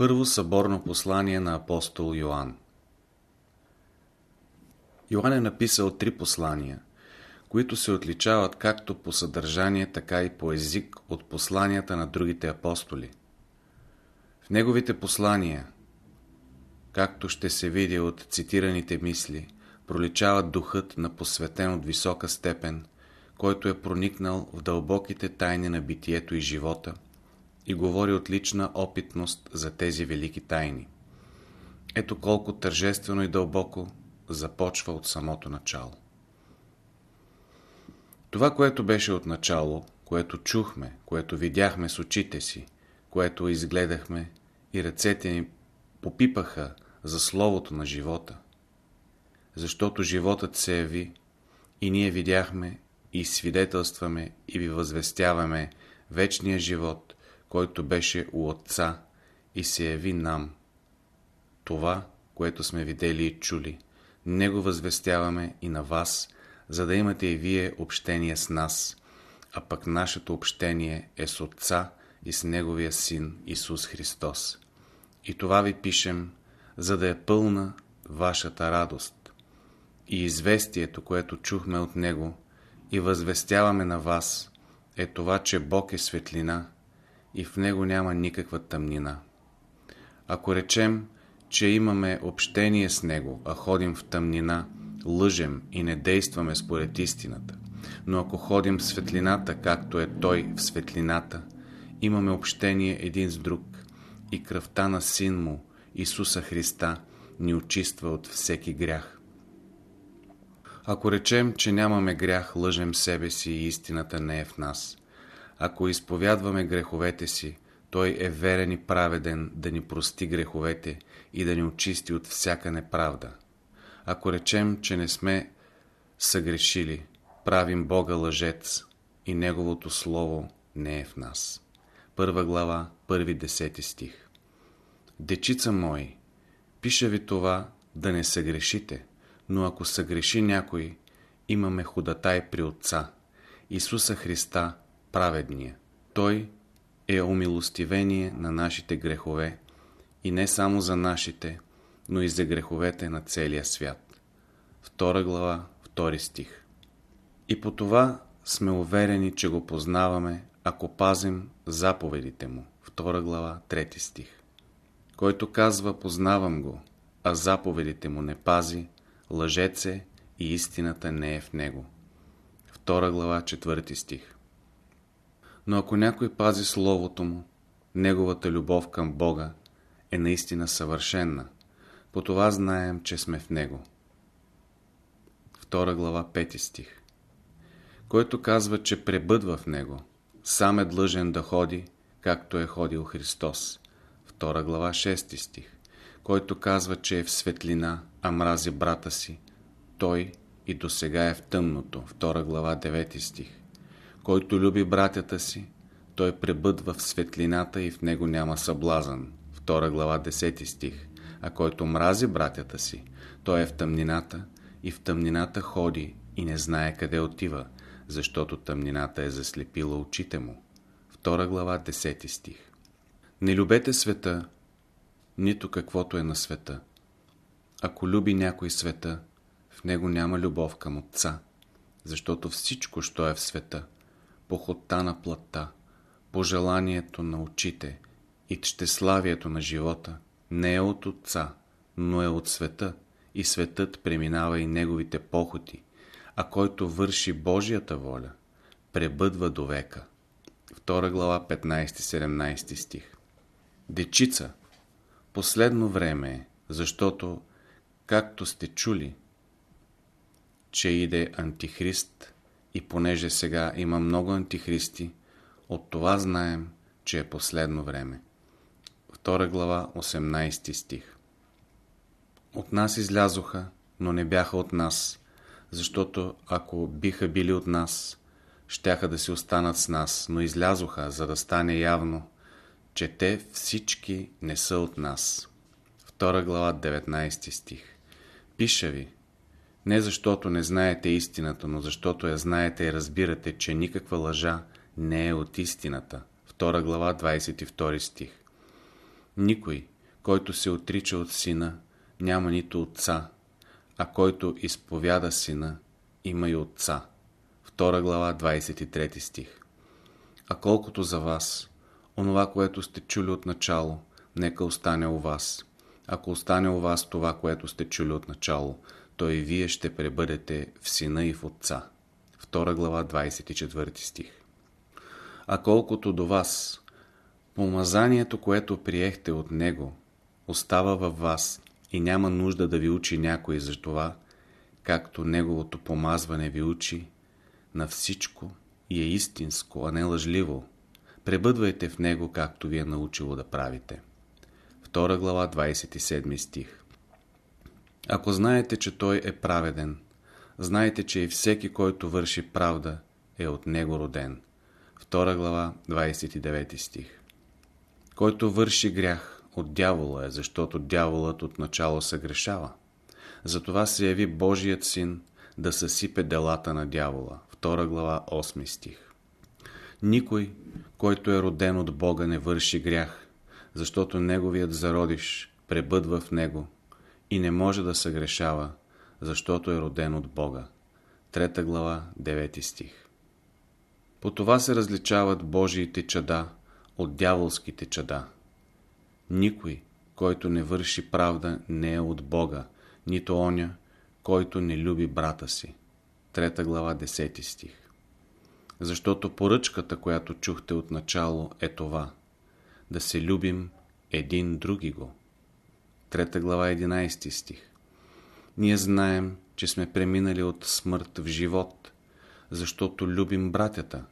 Първо съборно послание на апостол Йоанн Йоанн е написал три послания, които се отличават както по съдържание, така и по език от посланията на другите апостоли. В неговите послания, както ще се види от цитираните мисли, проличава духът на посветен от висока степен, който е проникнал в дълбоките тайни на битието и живота – и говори от лична опитност за тези велики тайни. Ето колко тържествено и дълбоко започва от самото начало. Това, което беше от начало, което чухме, което видяхме с очите си, което изгледахме и ръцете ни попипаха за словото на живота, защото животът се яви и ние видяхме и свидетелстваме и ви възвестяваме вечния живот, който беше у Отца и се яви нам. Това, което сме видели и чули, Него възвестяваме и на вас, за да имате и вие общение с нас, а пък нашето общение е с Отца и с Неговия Син Исус Христос. И това ви пишем, за да е пълна вашата радост. И известието, което чухме от Него и възвестяваме на вас, е това, че Бог е светлина и в него няма никаква тъмнина. Ако речем, че имаме общение с него, а ходим в тъмнина, лъжем и не действаме според истината, но ако ходим в светлината, както е той в светлината, имаме общение един с друг и кръвта на Син му, Исуса Христа, ни очиства от всеки грях. Ако речем, че нямаме грях, лъжем себе си и истината не е в нас. Ако изповядваме греховете си, Той е верен и праведен да ни прости греховете и да ни очисти от всяка неправда. Ако речем, че не сме съгрешили, правим Бога лъжец и Неговото Слово не е в нас. Първа глава, първи десети стих Дечица мои, пиша ви това да не съгрешите, но ако съгреши някой, имаме ходатай при Отца, Исуса Христа, праведния. Той е умилостивение на нашите грехове и не само за нашите, но и за греховете на целия свят. Втора глава, втори стих. И по това сме уверени, че го познаваме, ако пазим заповедите му. Втора глава, трети стих. Който казва познавам го, а заповедите му не пази, лъжец е и истината не е в него. Втора глава, четвърти стих. Но ако някой пази Словото му, неговата любов към Бога е наистина съвършенна. По това знаем, че сме в Него. Втора глава, пети стих. Който казва, че пребъдва в Него, сам е длъжен да ходи, както е ходил Христос. Втора глава, шести стих. Който казва, че е в светлина, а мрази брата си, той и до сега е в тъмното. Втора глава, девети стих. Който люби братята си, той пребъдва в светлината и в него няма съблазън. Втора глава, 10 стих. А който мрази братята си, той е в тъмнината и в тъмнината ходи и не знае къде отива, защото тъмнината е заслепила очите му. Втора глава, 10 стих. Не любете света, нито каквото е на света. Ако люби някой света, в него няма любов към Отца, защото всичко, що е в света – похота на плътта, пожеланието на очите и щеславието на живота не е от Отца, но е от света и светът преминава и неговите похоти, а който върши Божията воля, пребъдва до века. Втора глава 15-17 стих Дечица, последно време е, защото, както сте чули, че иде Антихрист, и понеже сега има много антихристи, от това знаем, че е последно време. Втора глава, 18 стих От нас излязоха, но не бяха от нас, защото ако биха били от нас, щяха да си останат с нас, но излязоха, за да стане явно, че те всички не са от нас. Втора глава, 19 стих Пиша ви, не защото не знаете истината, но защото я знаете и разбирате, че никаква лъжа не е от истината. Втора глава, 22 стих. Никой, който се отрича от сина, няма нито отца, а който изповяда сина, има и отца. 2 глава, 23 стих. А колкото за вас, онова, което сте чули от начало, нека остане у вас. Ако остане у вас това, което сте чули от начало, то и вие ще пребъдете в сина и в отца. 2 глава, 24 стих. А колкото до вас, помазанието, което приехте от него, остава във вас и няма нужда да ви учи някой за това, както неговото помазване ви учи на всичко и е истинско, а не лъжливо. Пребъдвайте в него, както ви е научило да правите. 2 глава, 27 стих Ако знаете, че той е праведен, знаете, че и всеки, който върши правда, е от него роден. 2 глава, 29 стих Който върши грях, от дявола е, защото дяволът от начало се грешава. Затова се яви Божият син да съсипе делата на дявола. 2 глава 8 стих Никой, който е роден от Бога, не върши грях, защото неговият зародиш пребъдва в него и не може да съгрешава, защото е роден от Бога. 3 глава 9 стих По това се различават Божиите чада от дяволските чада. Никой, който не върши правда, не е от Бога, нито оня, който не люби брата си. 3 глава 10 стих Защото поръчката, която чухте от начало е това да се любим един други го. 3 глава 11 стих Ние знаем, че сме преминали от смърт в живот, защото любим братята.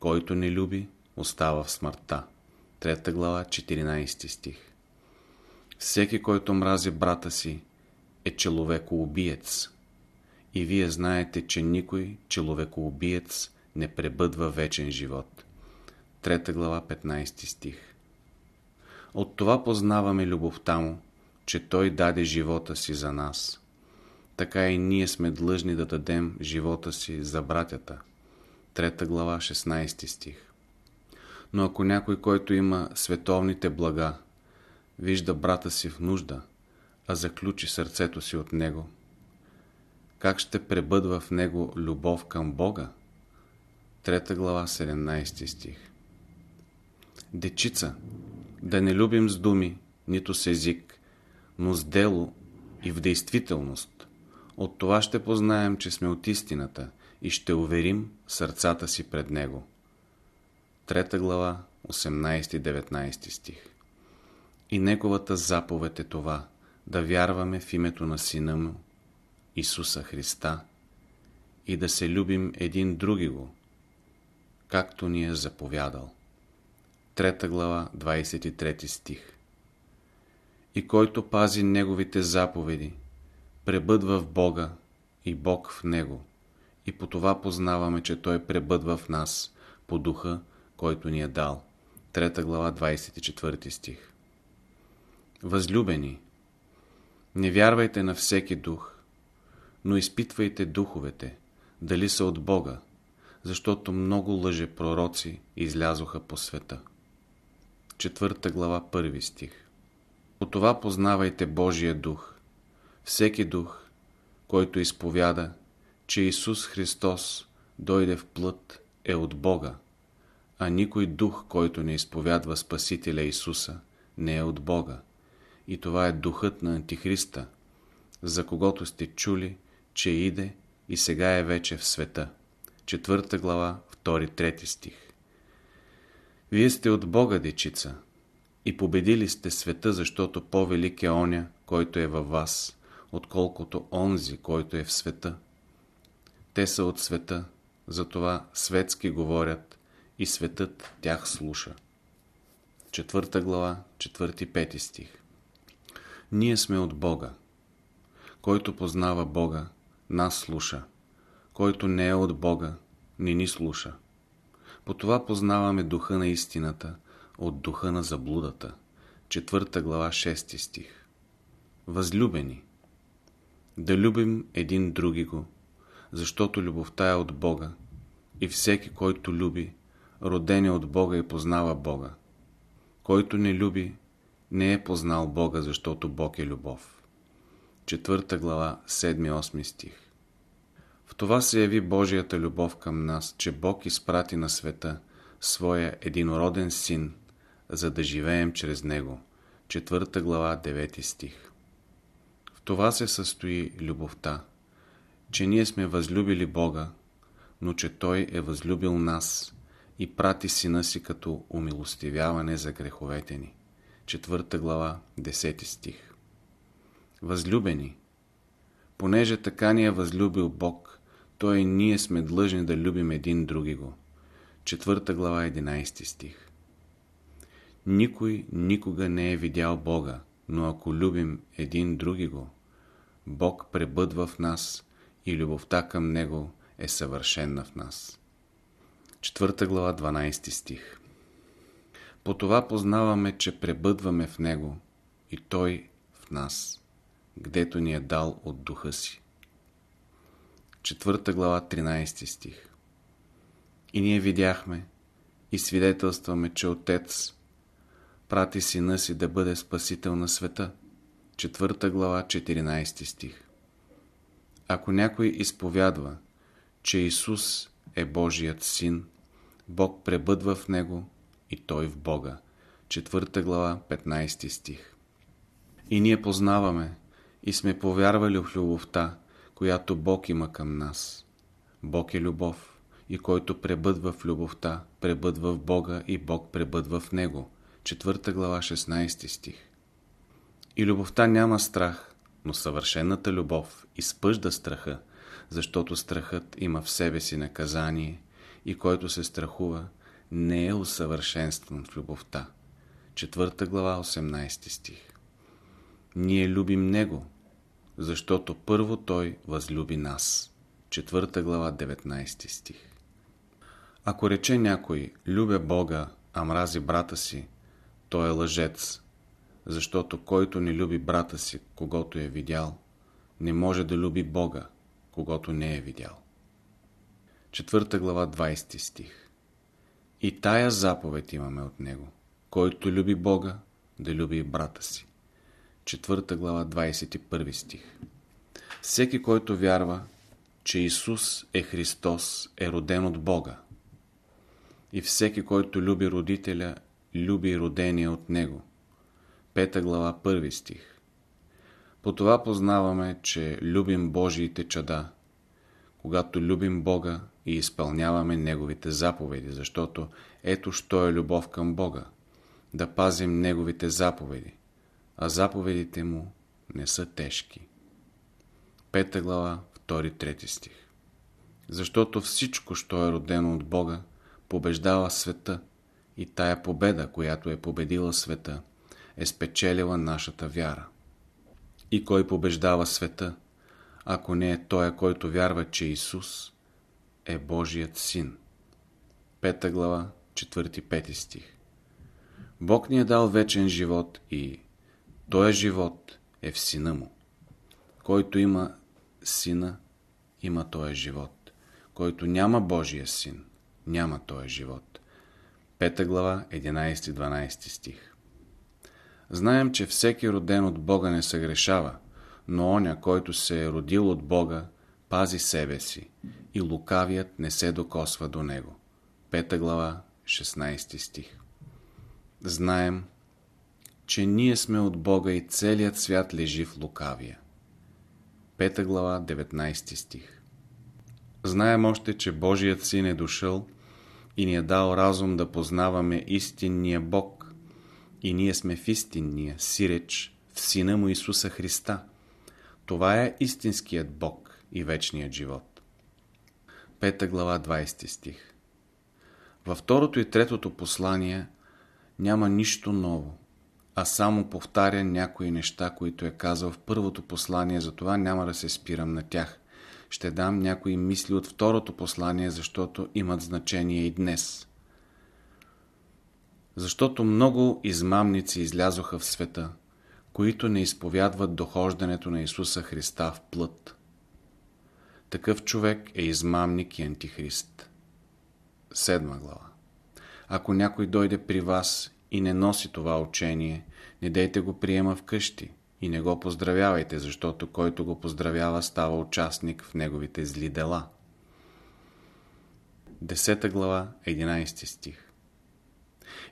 Който не люби, остава в смъртта. 3 глава 14 стих Всеки, който мрази брата си, е човекоубиец. И вие знаете, че никой човекоубиец не пребъдва вечен живот. 3 глава 15 стих От това познаваме любовта му, че той даде живота си за нас. Така и ние сме длъжни да дадем живота си за братята. 3 глава 16 стих Но ако някой, който има световните блага, вижда брата си в нужда, а заключи сърцето си от него, как ще пребъдва в него любов към Бога? 3 глава 17 стих Дечица, да не любим с думи, нито с език, но с дело и в действителност. От това ще познаем, че сме от истината и ще уверим сърцата си пред Него. 3 глава 18-19 стих И Неговата заповед е това – да вярваме в името на Сина Му, Исуса Христа, и да се любим един други го, както ни е заповядал. Трета глава, 23 стих И който пази Неговите заповеди, пребъдва в Бога и Бог в Него, и по това познаваме, че Той пребъдва в нас, по духа, който ни е дал. Трета глава, 24 стих Възлюбени, не вярвайте на всеки дух, но изпитвайте духовете, дали са от Бога, защото много лъже пророци излязоха по света. Четвърта глава, първи стих По това познавайте Божия дух. Всеки дух, който изповяда, че Исус Христос дойде в плът, е от Бога, а никой дух, който не изповядва Спасителя Исуса, не е от Бога и това е духът на Антихриста, за когото сте чули, че иде и сега е вече в света. Четвърта глава, втори, трети стих. Вие сте от Бога, дечица, и победили сте света, защото по-велик е оня, който е във вас, отколкото онзи, който е в света. Те са от света, затова светски говорят и светът тях слуша. Четвърта глава, четвърти, пети стих. Ние сме от Бога. Който познава Бога, нас слуша. Който не е от Бога, не ни слуша. По това познаваме духа на истината от духа на заблудата. Четвърта глава, 6 стих. Възлюбени, да любим един други го, защото любовта е от Бога и всеки, който люби, роден е от Бога и познава Бога. Който не люби, не е познал Бога, защото Бог е любов. Четвърта глава, 7-8 стих В това се яви Божията любов към нас, че Бог изпрати на света своя единороден син, за да живеем чрез него. Четвърта глава, 9 стих В това се състои любовта, че ние сме възлюбили Бога, но че Той е възлюбил нас и прати сина си като умилостивяване за греховете ни. Четвърта глава, 10 стих Възлюбени, понеже така ни е възлюбил Бог, Той и ние сме длъжни да любим един други го. Четвърта глава, 11 стих Никой никога не е видял Бога, но ако любим един други го, Бог пребъдва в нас и любовта към Него е съвършенна в нас. Четвърта глава, 12 стих По това познаваме, че пребъдваме в Него и Той в нас, гдето ни е дал от духа си. Четвърта глава, 13 стих И ние видяхме и свидетелстваме, че Отец прати сина си да бъде спасител на света. Четвърта глава, 14 стих Ако някой изповядва, че Исус е Божият син, Бог пребъдва в него и той в Бога. Четвърта глава, 15 стих. И ние познаваме и сме повярвали в любовта, която Бог има към нас. Бог е любов и който пребъдва в любовта, пребъдва в Бога и Бог пребъдва в Него. Четвърта глава, 16 стих. И любовта няма страх, но съвършената любов изпъжда страха, защото страхът има в себе си наказание и който се страхува, не е усъвършенстван в любовта. Четвърта глава, 18 стих. Ние любим Него, защото първо Той възлюби нас. Четвърта глава, 19 стих. Ако рече някой, любя Бога, а мрази брата си, той е лъжец, защото който не люби брата си, когато е видял, не може да люби Бога, когато не е видял. Четвърта глава, 20 стих. И тая заповед имаме от него. Който люби Бога, да люби и брата си. Четвърта глава, 21 стих. Всеки, който вярва, че Исус е Христос, е роден от Бога. И всеки, който люби родителя, люби родения от Него. Пета глава, първи стих. По това познаваме, че любим Божиите чада, когато любим Бога и изпълняваме Неговите заповеди, защото ето що е любов към Бога, да пазим Неговите заповеди, а заповедите Му не са тежки. Пета глава, 2-3 стих Защото всичко, що е родено от Бога, побеждава света и тая победа, която е победила света, е спечелила нашата вяра. И кой побеждава света, ако не е той, който вярва, че Исус е Божият син. Пета глава, 4-5 стих Бог ни е дал вечен живот и този живот е в сина му. Който има сина, има този живот. Който няма Божия син, няма този живот. Пета глава, 11-12 стих Знаем, че всеки роден от Бога не се грешава, но оня, който се е родил от Бога, пази себе си и лукавият не се докосва до него. Пета глава, 16 стих Знаем, че ние сме от Бога и целият свят лежи в лукавия. Пета глава, 19 стих Знаем още, че Божият син е дошъл и ни е дал разум да познаваме истинния Бог, и ние сме в истинния сиреч в Сина му Исуса Христа. Това е истинският Бог и вечният живот. Пета глава 20 стих Във второто и третото послание няма нищо ново, а само повтаря някои неща, които е казал в първото послание, затова няма да се спирам на тях. Ще дам някои мисли от второто послание, защото имат значение и днес. Защото много измамници излязоха в света, които не изповядват дохождането на Исуса Христа в плът. Такъв човек е измамник и антихрист. Седма глава Ако някой дойде при вас и не носи това учение, не дейте го приема вкъщи и не го поздравявайте, защото който го поздравява става участник в неговите зли дела. 10 глава, 11 стих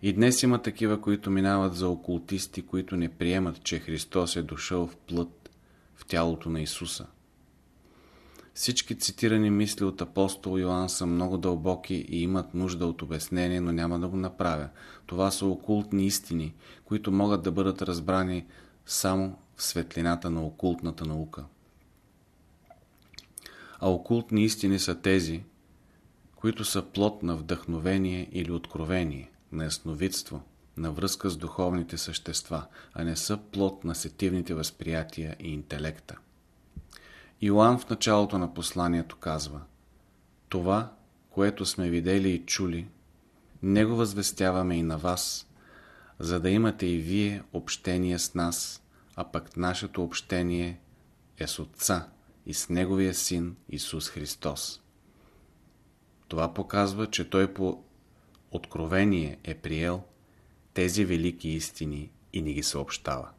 И днес има такива, които минават за окултисти, които не приемат, че Христос е дошъл в плът, в тялото на Исуса. Всички цитирани мисли от апостол Йоанн са много дълбоки и имат нужда от обяснение, но няма да го направя. Това са окултни истини, които могат да бъдат разбрани само в светлината на окултната наука. А окултни истини са тези, които са плод на вдъхновение или откровение, на ясновидство, на връзка с духовните същества, а не са плод на сетивните възприятия и интелекта. Иоанн в началото на посланието казва Това, което сме видели и чули, не го възвестяваме и на вас, за да имате и вие общение с нас, а пък нашето общение е с Отца и с Неговия Син Исус Христос. Това показва, че Той по откровение е приел тези велики истини и ни ги съобщава.